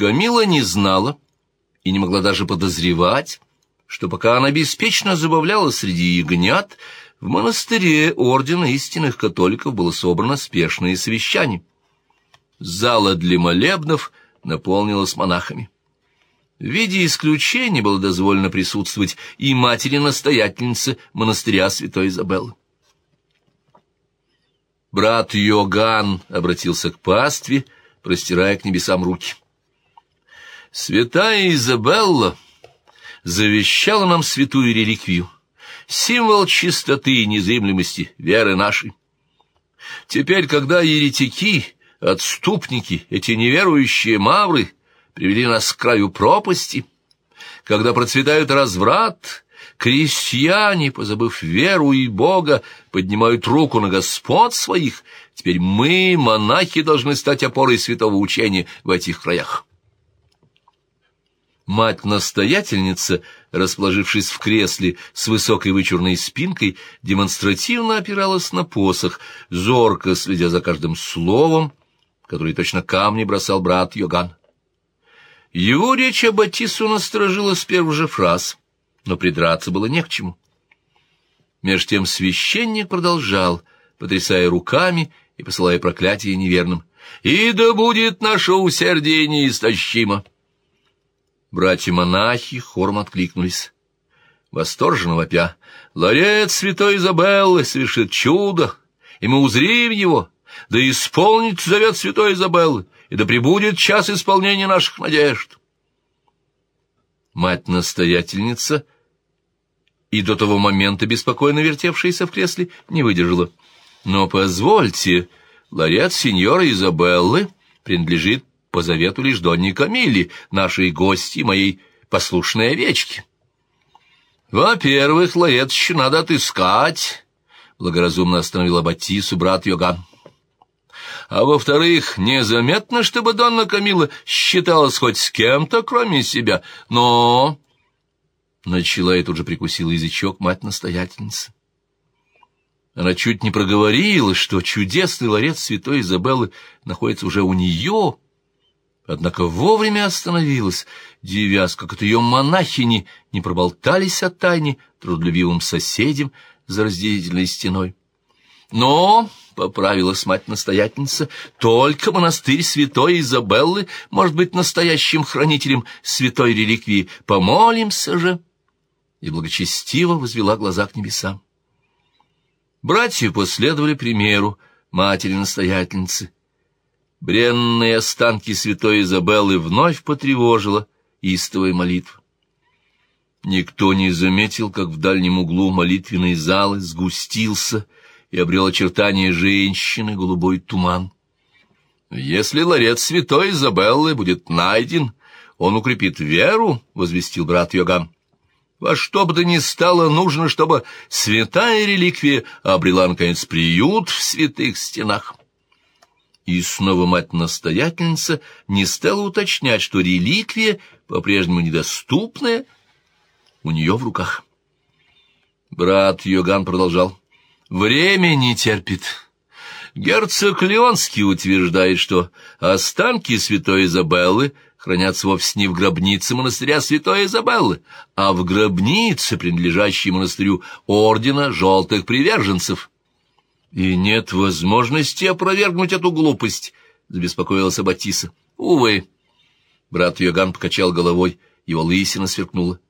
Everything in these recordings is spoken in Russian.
Камила не знала и не могла даже подозревать, что пока она беспечно забавлялась среди ягнят, в монастыре Ордена истинных католиков было собрано спешное совещание. Зала для молебнов наполнилась монахами. В виде исключения было дозволено присутствовать и матери-настоятельницы монастыря Святой Изабеллы. Брат Йоган обратился к пастве, простирая к небесам руки. «Святая Изабелла завещала нам святую реликвию, символ чистоты и незыблемости веры нашей. Теперь, когда еретики, отступники, эти неверующие мавры привели нас к краю пропасти, когда процветают разврат, крестьяне, позабыв веру и Бога, поднимают руку на господ своих, теперь мы, монахи, должны стать опорой святого учения в этих краях. Мать-настоятельница, расположившись в кресле с высокой вычурной спинкой, демонстративно опиралась на посох, зорко следя за каждым словом, который точно камни бросал брат Йоган. Его речь об Атису насторожила с первых же фраз, но придраться было не к чему. Меж тем священник продолжал, потрясая руками и посылая проклятие неверным. «И да будет наше усердие неистощимо!» Братья-монахи хором откликнулись. Восторженно вопя. «Ларец святой Изабеллы совершит чудо, и мы узрим его, да исполнит завет святой Изабеллы, и да пребудет час исполнения наших надежд». Мать-настоятельница, и до того момента беспокойно вертевшаяся в кресле, не выдержала. «Но позвольте, ларец сеньора Изабеллы принадлежит по завету лишь Донни Камилли, нашей гости, моей послушной овечки. Во-первых, еще надо отыскать, — благоразумно остановила Батису брат Йоган. А во-вторых, незаметно, чтобы Донна Камила считалась хоть с кем-то, кроме себя, но... Начала и тут же прикусила язычок мать-настоятельница. Она чуть не проговорила, что чудесный ларец святой Изабеллы находится уже у нее, — Однако вовремя остановилась, девясь, как от ее монахини не проболтались о тайне трудолюбивым соседям за разделительной стеной. Но, — поправилась мать-настоятельница, — только монастырь святой Изабеллы может быть настоящим хранителем святой реликвии. Помолимся же! И благочестиво возвела глаза к небесам. Братья последовали примеру матери-настоятельницы — бренные останки святой Изабеллы вновь потревожила истовая молитва. Никто не заметил, как в дальнем углу молитвенной залы сгустился и обрел очертания женщины голубой туман. «Если ларец святой Изабеллы будет найден, он укрепит веру», — возвестил брат Йоган. «Во что бы то ни стало, нужно, чтобы святая реликвия обрела, наконец, приют в святых стенах». И снова мать-настоятельница не стала уточнять, что реликвия, по-прежнему недоступная, у нее в руках. Брат Йоган продолжал. «Время не терпит. Герцог Леонский утверждает, что останки святой Изабеллы хранятся вовсе не в гробнице монастыря святой Изабеллы, а в гробнице, принадлежащей монастырю Ордена Желтых Приверженцев». И нет возможности опровергнуть эту глупость, — забеспокоился Батиса. Увы. Брат Йоган покачал головой, его лысина сверкнула.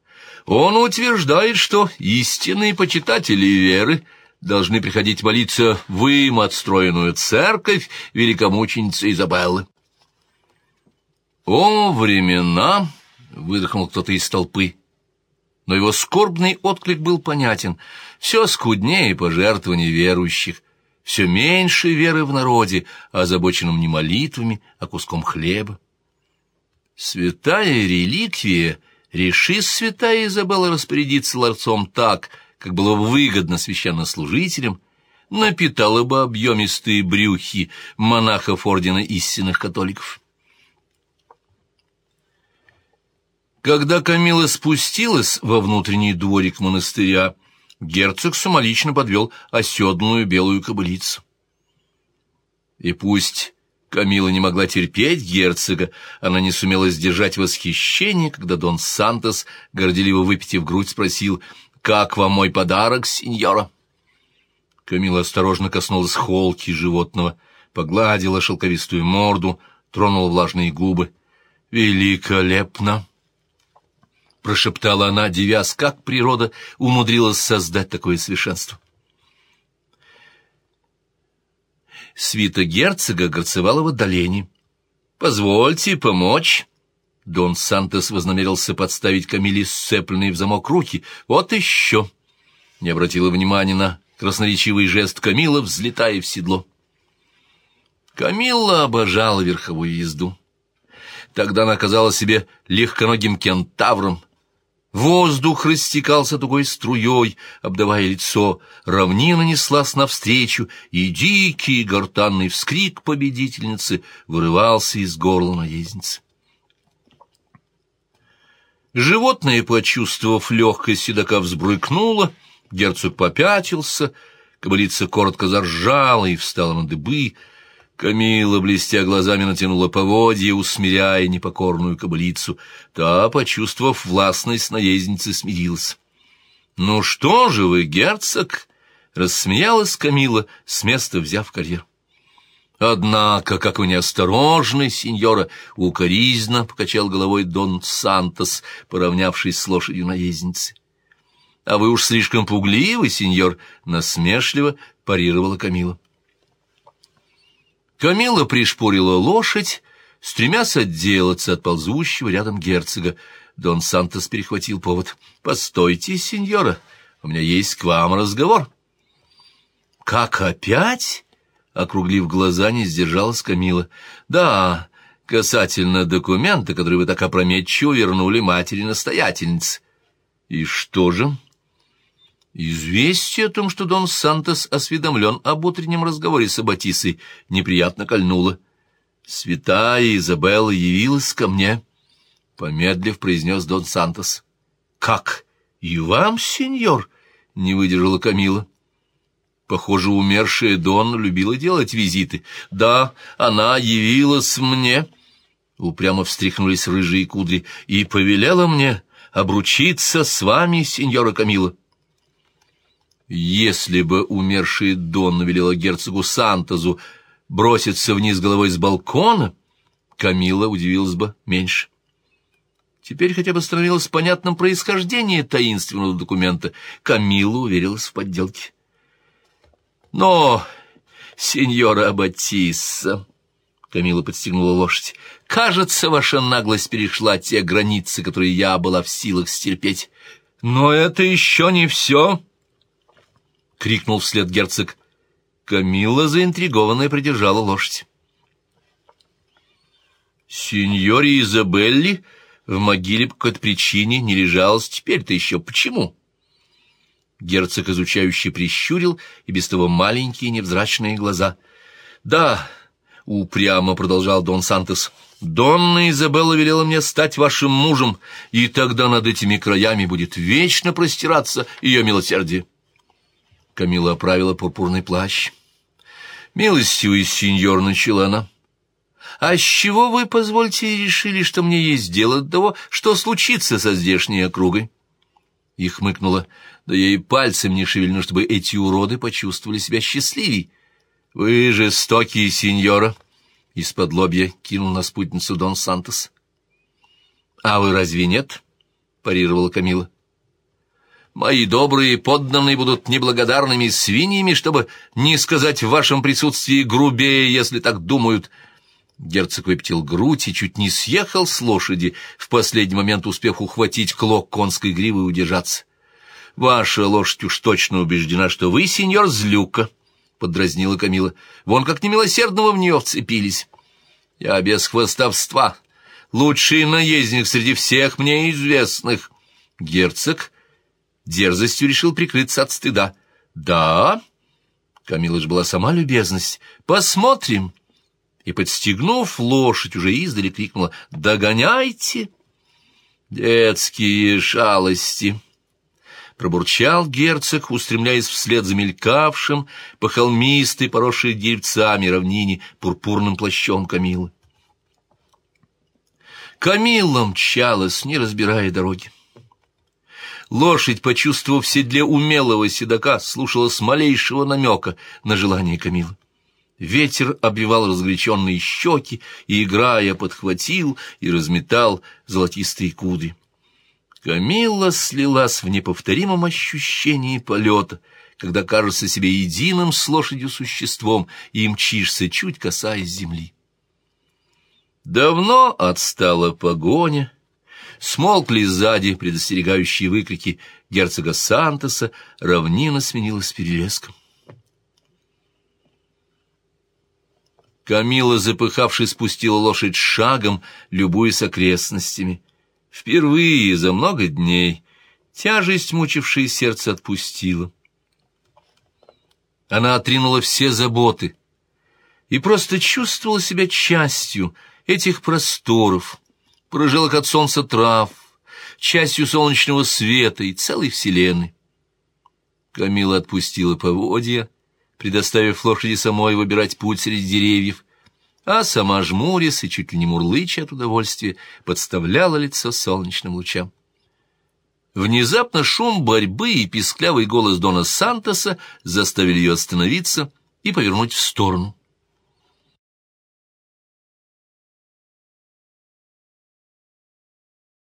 Он утверждает, что истинные почитатели веры должны приходить молиться в им отстроенную церковь великомученицы Изабеллы. «О, времена!» — выдохнул кто-то из толпы. Но его скорбный отклик был понятен. Все скуднее пожертвований верующих — все меньше веры в народе, озабоченном не молитвами, а куском хлеба. Святая реликвия, реши святая Изабелла распорядиться ларцом так, как было выгодно священнослужителям, напитала бы объемистые брюхи монахов Ордена истинных католиков. Когда Камила спустилась во внутренний дворик монастыря, герцог самолично подвел оседлую белую кобылицу. И пусть Камила не могла терпеть герцога, она не сумела сдержать восхищение, когда Дон Сантос, горделиво выпитив грудь, спросил, «Как вам мой подарок, сеньора?» Камила осторожно коснулась холки животного, погладила шелковистую морду, тронула влажные губы. «Великолепно!» — прошептала она, девясь, как природа умудрилась создать такое совершенство. Свита герцога горцевала в отдалении. «Позвольте помочь». Дон Сантос вознамерился подставить Камиле сцепленные в замок руки. «Вот еще!» Не обратила внимания на красноречивый жест Камила, взлетая в седло. Камилла обожала верховую езду. Тогда она оказала себе легконогим кентавром, Воздух растекался тугой струей, обдавая лицо, равнина неслась навстречу, и дикий гортанный вскрик победительницы вырывался из горла наездницы. Животное, почувствовав легкость седока, взбрыкнуло, герцог попятился, кобылица коротко заржала и встала на дыбы, Камила, блестя глазами, натянула поводья, усмиряя непокорную кобылицу. Та, почувствовав властность наездницы, смирилась. «Ну что же вы, герцог?» — рассмеялась Камила, с места взяв карьер. «Однако, как вы неосторожны, сеньора!» — укоризно покачал головой Дон Сантос, поравнявшись с лошадью наездницы. «А вы уж слишком пугливы, сеньор!» — насмешливо парировала Камила. Камила пришпорила лошадь, стремясь отделаться от ползущего рядом герцога. Дон Сантос перехватил повод. «Постойте, сеньора, у меня есть к вам разговор». «Как опять?» — округлив глаза, не сдержалась Камила. «Да, касательно документа, который вы так опрометчиво вернули матери-настоятельницы». «И что же?» Известие о том, что Дон Сантос осведомлен об утреннем разговоре с Аббатисой, неприятно кольнуло. «Святая Изабелла явилась ко мне», — помедлив произнес Дон Сантос. «Как? И вам, сеньор?» — не выдержала Камила. Похоже, умершая Дон любила делать визиты. «Да, она явилась мне», — упрямо встряхнулись рыжие кудри, — «и повелела мне обручиться с вами, сеньора Камила». Если бы умерший Дон велела герцогу Сантозу броситься вниз головой с балкона, Камила удивилась бы меньше. Теперь хотя бы становилось понятным происхождение таинственного документа. Камила уверилась в подделке. «Но, сеньора Аббатисса...» Камила подстегнула лошадь. «Кажется, ваша наглость перешла те границы, которые я была в силах стерпеть. Но это еще не все!» — крикнул вслед герцог. Камилла, заинтригованная, придержала лошадь. Сеньоре Изабелли в могиле по какой-то причине не лежалась теперь-то еще. Почему? Герцог изучающий прищурил и без того маленькие невзрачные глаза. «Да», — упрямо продолжал Дон Сантос, — «Донна Изабелла велела мне стать вашим мужем, и тогда над этими краями будет вечно простираться ее милосердие». Камила оправила пурпурный плащ. «Милостивый сеньор», — начала она. «А с чего вы, позвольте, решили, что мне есть дело до того, что случится со здешней округой?» И хмыкнула. «Да и пальцем не шевельну, чтобы эти уроды почувствовали себя счастливей. Вы жестокие, сеньора!» Из-под лобья кинул на спутницу Дон Сантос. «А вы разве нет?» — парировала Камила. Мои добрые подданные будут неблагодарными свиньями, чтобы не сказать в вашем присутствии грубее, если так думают». Герцог выпятил грудь и чуть не съехал с лошади, в последний момент успев ухватить клок конской гривы и удержаться. «Ваша лошадь уж точно убеждена, что вы, сеньор Злюка», — подразнила Камила. «Вон как немилосердного в нее вцепились. Я без хвостовства. Лучший наездник среди всех мне известных». Герцог дерзостью решил прикрыться от стыда. «Да?» Камила же была сама любезность. «Посмотрим!» И, подстегнув лошадь, уже издали крикнула «Догоняйте!» «Детские шалости!» пробурчал герцог, устремляясь вслед за мелькавшим по холмистой, поросшей деревцами равнине, пурпурным плащом Камилы. Камилла мчалась, не разбирая дороги. Лошадь, почувствовав седле умелого седока, слушала с малейшего намека на желание Камилы. Ветер обвивал разгоряченные щеки и, играя, подхватил и разметал золотистые кудри. Камилла слилась в неповторимом ощущении полета, когда кажется себе единым с лошадью существом и мчишься, чуть касаясь земли. Давно отстала погоня, смолкли сзади предостерегающие выкрики герцога Сантоса, равнина сменилась перелеском. Камила, запыхавшись, спустила лошадь шагом, любуясь окрестностями. Впервые за много дней тяжесть, мучившая сердце, отпустила. Она отринула все заботы и просто чувствовала себя частью этих просторов, прожилок от солнца трав, частью солнечного света и целой вселенной. Камила отпустила поводья, предоставив лошади самой выбирать путь среди деревьев, а сама жмурясь и чуть ли не мурлыча от удовольствия, подставляла лицо солнечным лучам. Внезапно шум борьбы и писклявый голос Дона Сантоса заставили ее остановиться и повернуть в сторону.